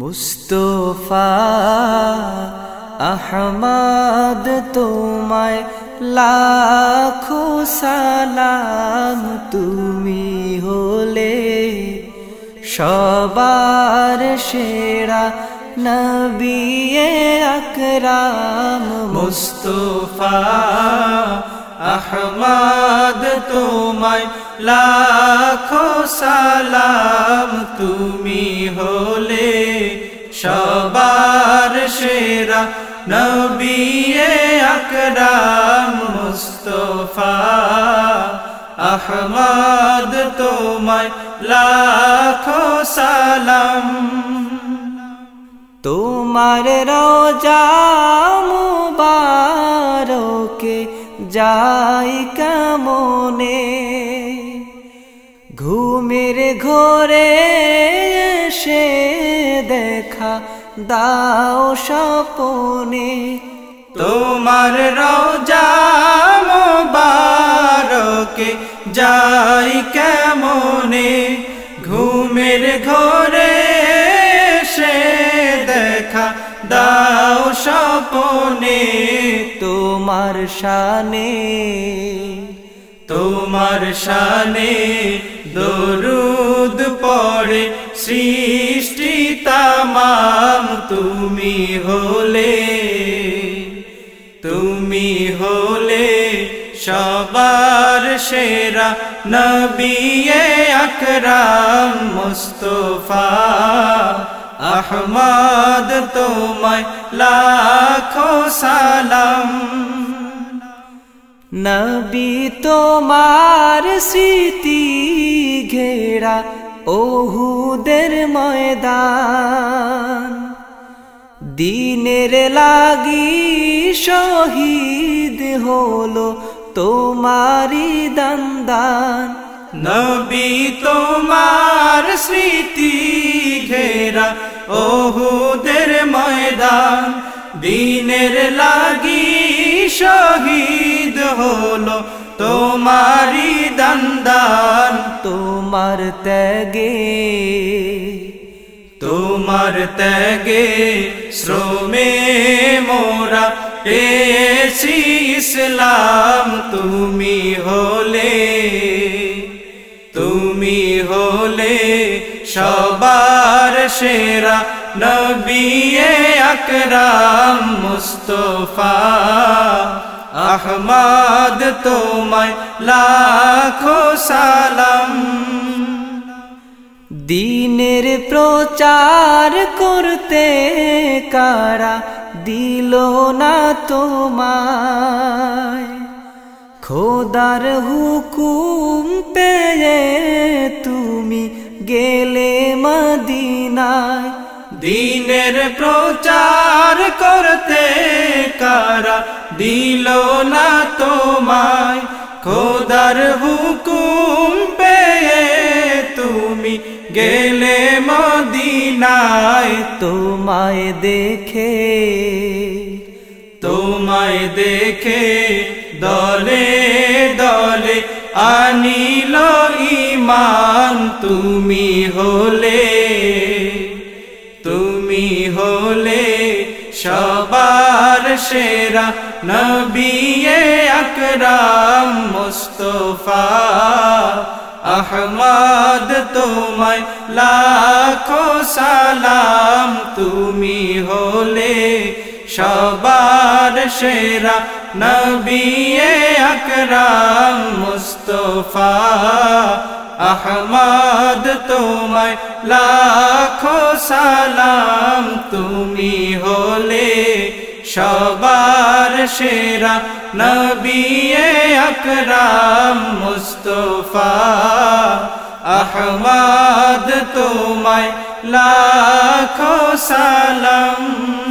মুস্তফা, আহমদ তোমায় লাখো সালাম তুমি হলে সবার সেরা নবিয়ে আকরাম। মুস্তফা, আহমদ তোমায় লাখো সালাম তুমি হলে নবিয়ে আকরাম মুস্তফা, আহমদ তোমায় লাখো সালাম। তোমার রোজা মুবারকে যাই কেমনে? ঘুমের ঘরে সে দেখা দাও স্বপনে তোমার রোজা মোবারকে যাই কেমনে? ঘুমের ঘরে সে দেখা দাও স্বপনে তোমার শানে তোমার শানে দরুদ পড়ে সৃষ্টি তামাম তুমি হলে তুমি হলে সবার সেরা নবিয়ে আকরাম মুস্তফা। আহমদ তোমায় লাখো সালাম। নবী তোমার স্মৃতি ঘেরা ওহুদের ময়দান। দিনের লাগি শহীদ হলো তোমারি দান্দান। নবী তোমার স্মৃতি ঘেরা ওহুদের ময়দান। দিনের লাগি শহীদ হলো তোমারি দান্দান তোমার ত্যাগে। তোমার ত্যাগে শ্রমে মোরা পেয়েছি ইসলাম। তুমি হলে তুমি হলে সবার সেরা নবিয়ে আকরাম মুস্তফা। আহমদ তোমায় লাখো সালাম। দিনের প্রচার করতে কারা দিল না তোমায়? খোদার হুকুম পেয়ে তুমি গেলে মদিনায়। দিনের প্রচার করতে কারা দিল না তোমায়? খোদার হুকুম পেয়ে তুমি গেলে মদিনায় তোমায় দেখে তোমায় দেখে দলে দলে আনিল ইমান তুমি হলে তুমি হলে সবার সেরা নবিয়ে আকরাম মুস্তফা। আহমদ, তোমায় লাখো সালাম, তুমি হলে সবার সেরা নবিয়ে আকরাম মুস্তফা। আহমদ, তোমায় লাখো সালাম, তুমি হলে সবার সেরা নবিয়ে আকরাম মুস্তফা। আহমদ, তোমায় লাখো সালাম।